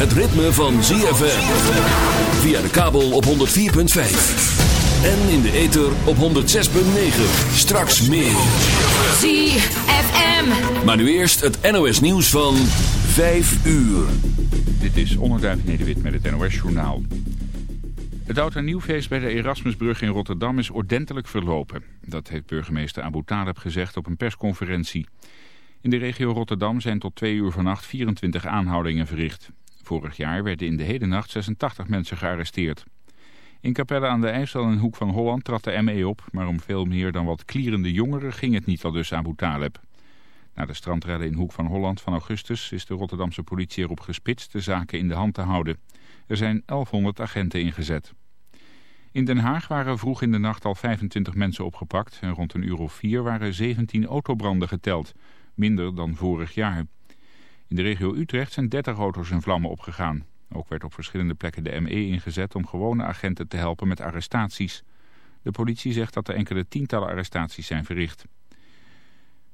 Het ritme van ZFM. Via de kabel op 104.5. En in de ether op 106.9. Straks meer. ZFM. Maar nu eerst het NOS nieuws van 5 uur. Dit is Onderduif Nederwit met het NOS Journaal. Het oud en nieuwfeest bij de Erasmusbrug in Rotterdam is ordentelijk verlopen. Dat heeft burgemeester Abu Talib gezegd op een persconferentie. In de regio Rotterdam zijn tot twee uur vannacht 24 aanhoudingen verricht. Vorig jaar werden in de hele nacht 86 mensen gearresteerd. In Capelle aan de IJssel en Hoek van Holland trad de ME op... maar om veel meer dan wat klierende jongeren ging het niet al dus Abu Talib. Na de strandrellen in Hoek van Holland van augustus... is de Rotterdamse politie erop gespitst de zaken in de hand te houden. Er zijn 1100 agenten ingezet. In Den Haag waren vroeg in de nacht al 25 mensen opgepakt... en rond een uur of vier waren 17 autobranden geteld... minder dan vorig jaar. In de regio Utrecht zijn 30 auto's in vlammen opgegaan. Ook werd op verschillende plekken de ME ingezet om gewone agenten te helpen met arrestaties. De politie zegt dat er enkele tientallen arrestaties zijn verricht.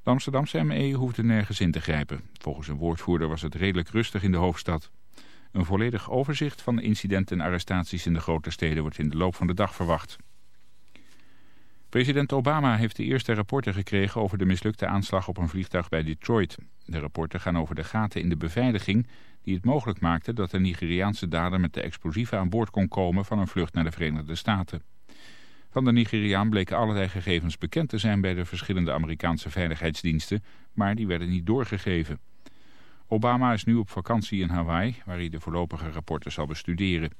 De Amsterdamse ME hoefde nergens in te grijpen. Volgens een woordvoerder was het redelijk rustig in de hoofdstad. Een volledig overzicht van incidenten en arrestaties in de grote steden wordt in de loop van de dag verwacht. President Obama heeft de eerste rapporten gekregen over de mislukte aanslag op een vliegtuig bij Detroit. De rapporten gaan over de gaten in de beveiliging die het mogelijk maakte dat de Nigeriaanse dader met de explosieven aan boord kon komen van een vlucht naar de Verenigde Staten. Van de Nigeriaan bleken allerlei gegevens bekend te zijn bij de verschillende Amerikaanse veiligheidsdiensten, maar die werden niet doorgegeven. Obama is nu op vakantie in Hawaii, waar hij de voorlopige rapporten zal bestuderen.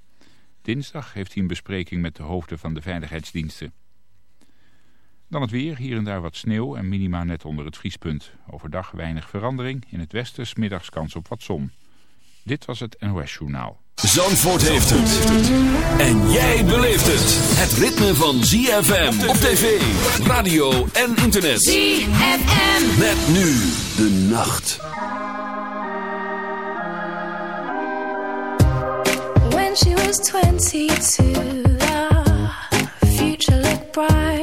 Dinsdag heeft hij een bespreking met de hoofden van de veiligheidsdiensten. Dan het weer, hier en daar wat sneeuw en minima net onder het vriespunt. Overdag weinig verandering, in het westen smiddags kans op wat zon. Dit was het NOS Journaal. Zandvoort heeft het. En jij beleeft het. Het ritme van ZFM op tv, radio en internet. ZFM. Met nu de nacht. When she was 22, the future looked bright.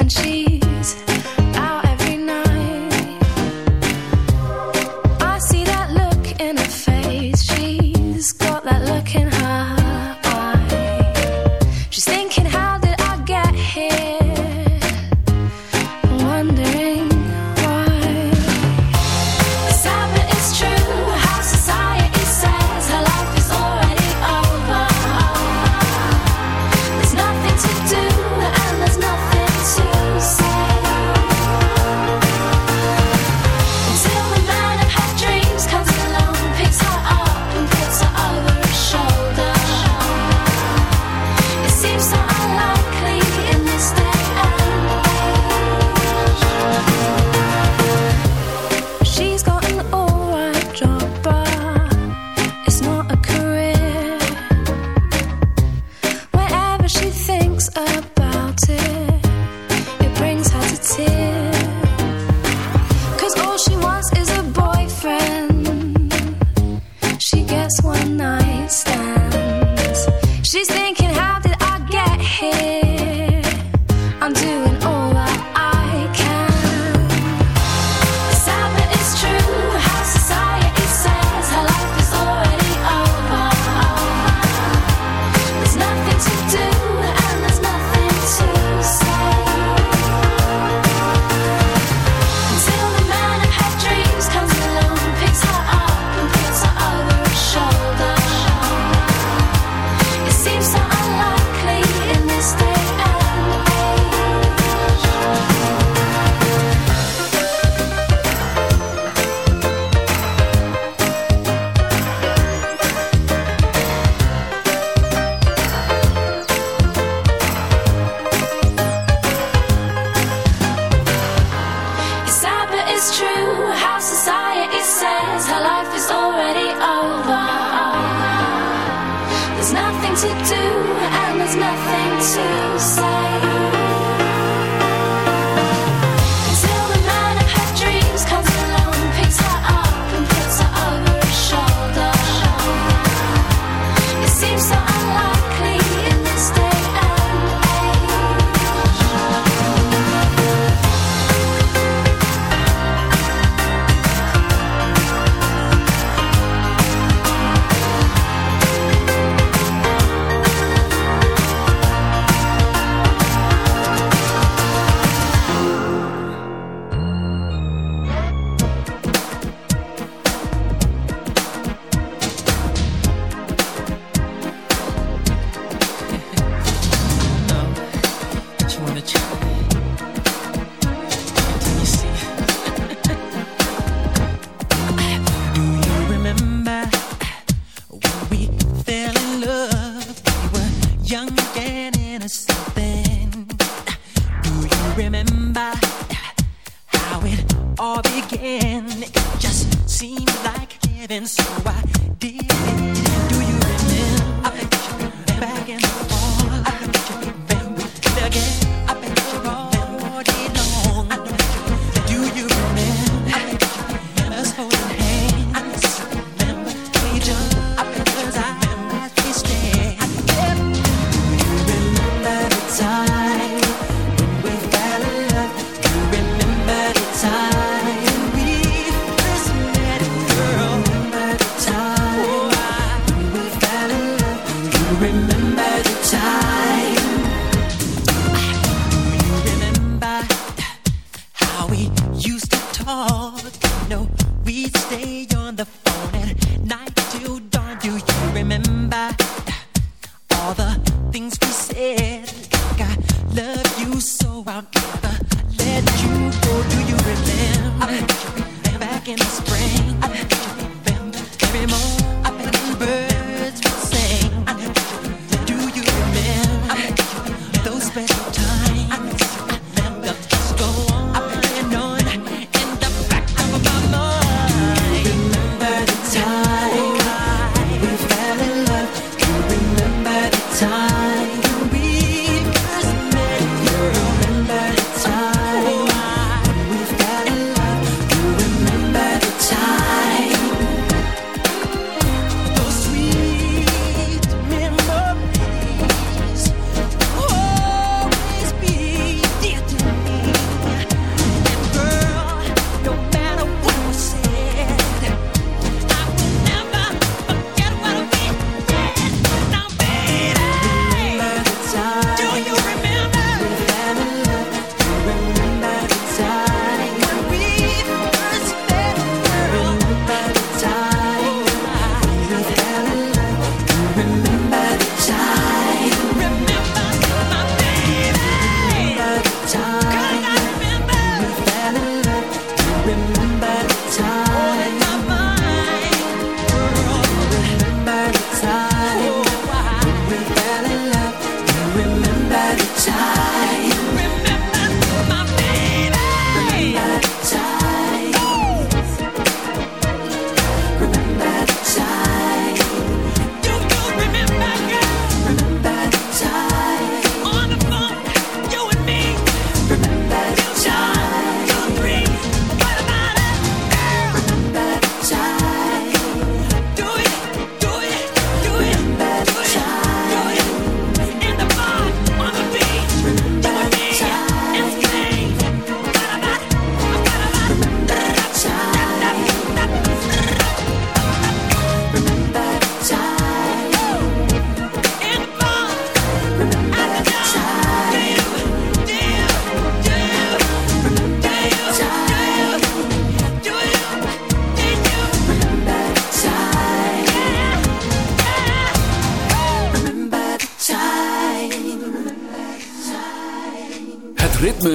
and she She's thinking,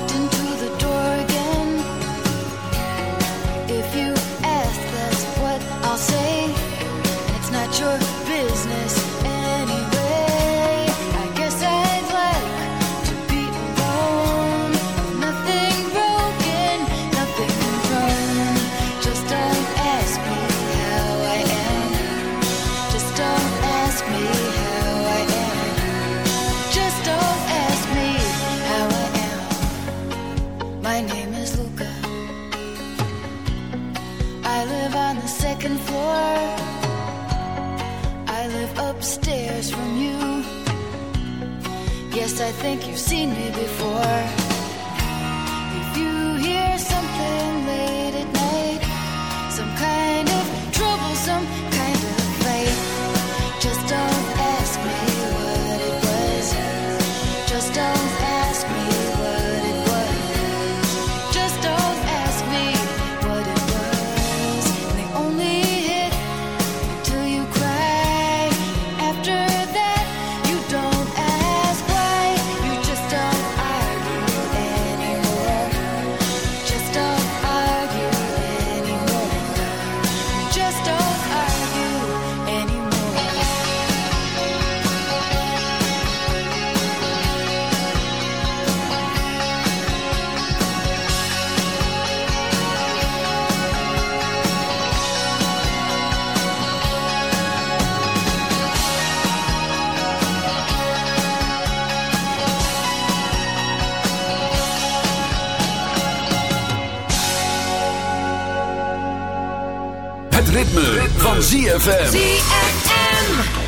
walked into think you've seen me before. ZFM. ZFM.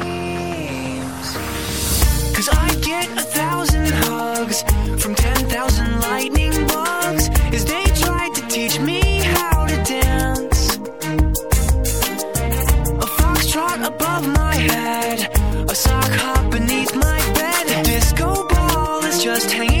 Cause I get a thousand hugs from 10,000 lightning bugs as they try to teach me how to dance. A fox trot above my head, a sock hop beneath my bed. A disco ball is just hanging.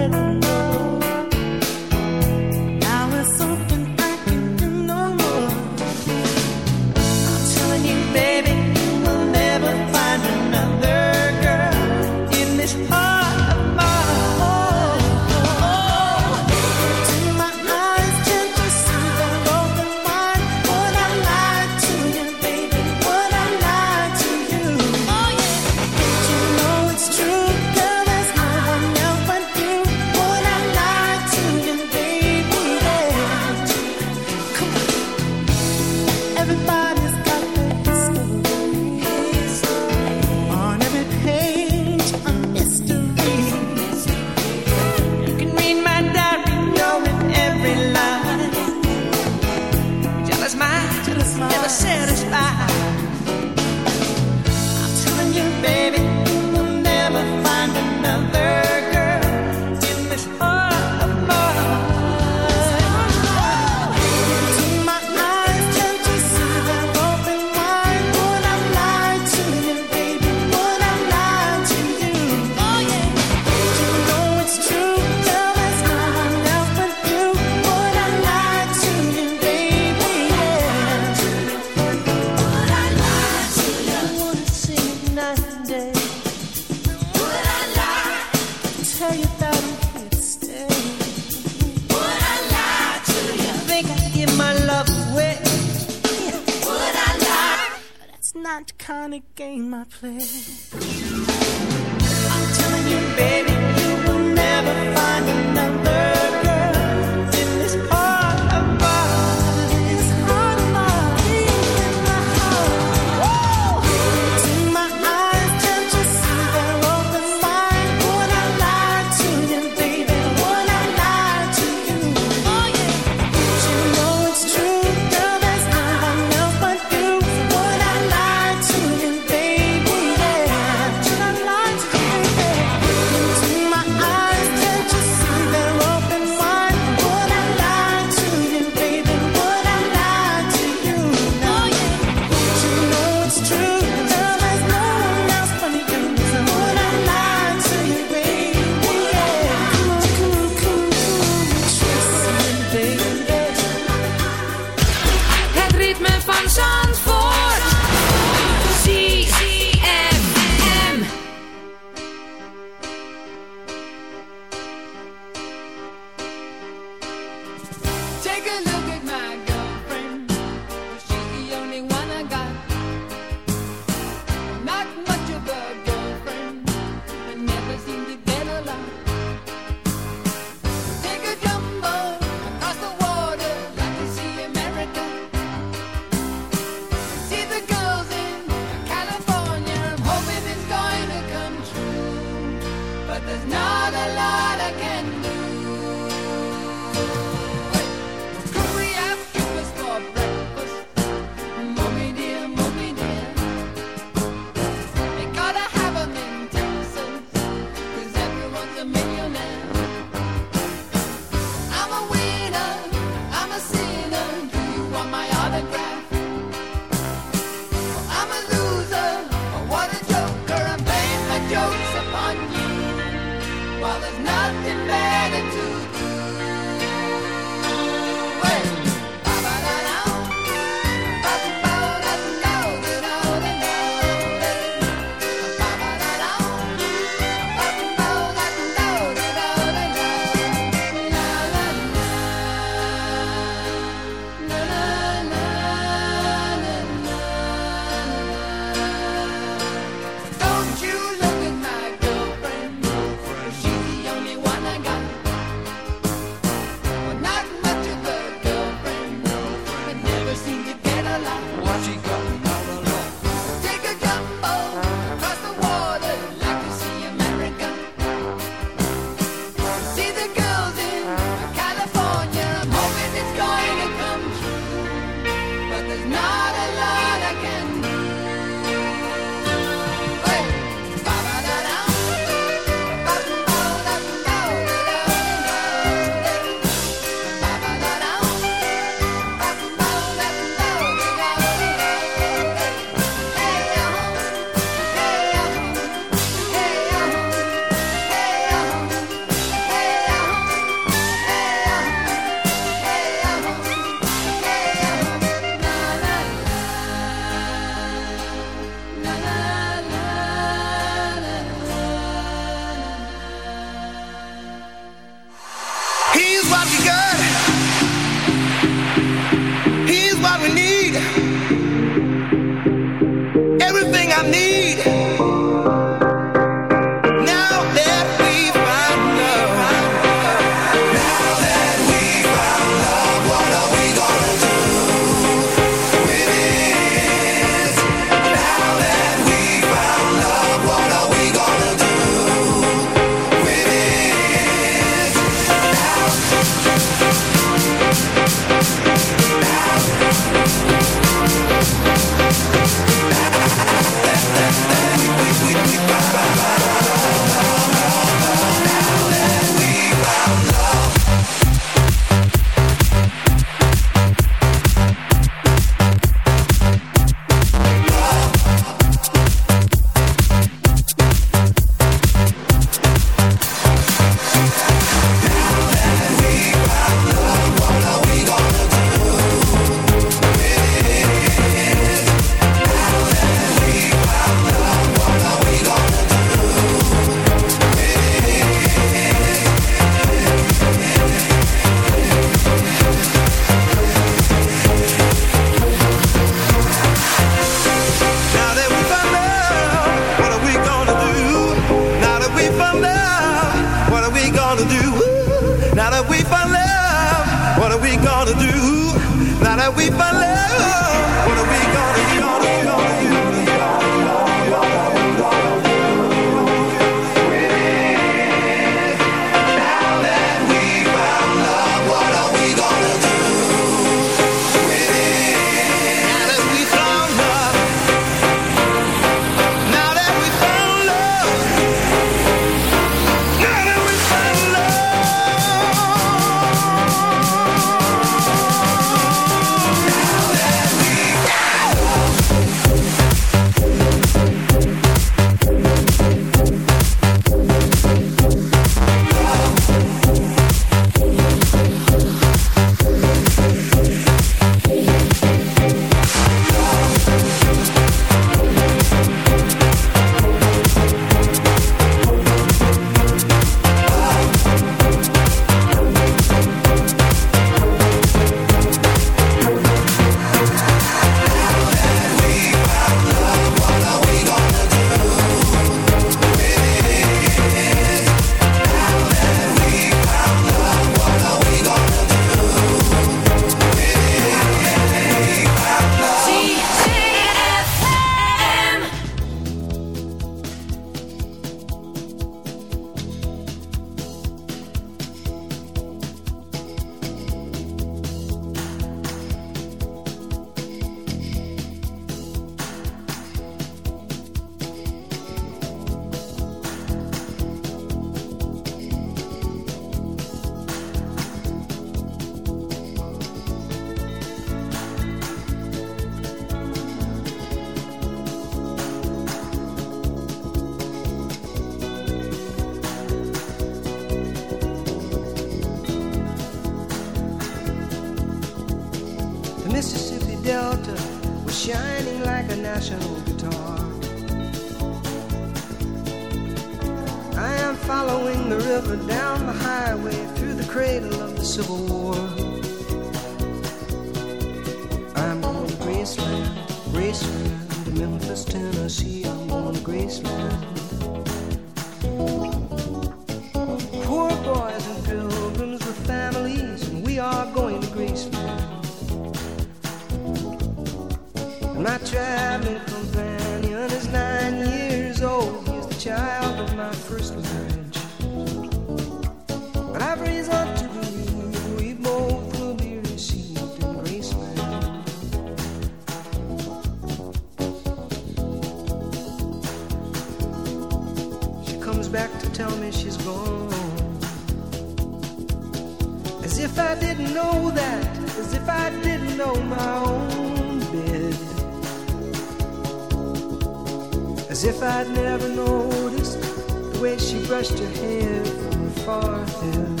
if I'd never noticed the way she brushed her hair from her forehead.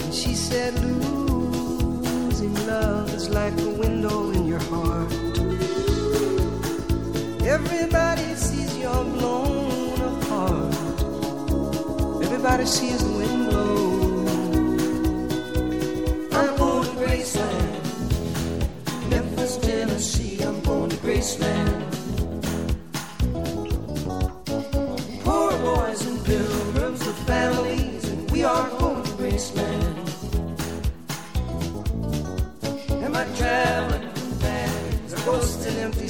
And she said, Losing love is like a window in your heart. Everybody sees you're blown apart. Everybody sees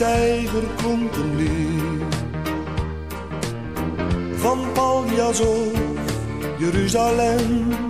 Steiger klonk een lied. Van Paljas of Jeruzalem.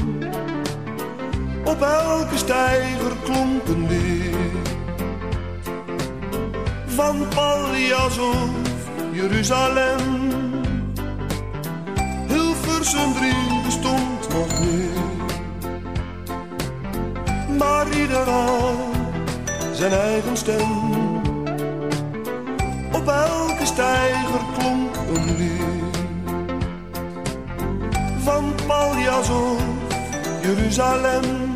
Op elke stijger klonk een lied. Van Paljas of Jeruzalem. Hilversum 3 bestond nog niet. Maar ieder had zijn eigen stem. Op elke stijger klonk een lied van Paljas of Jeruzalem.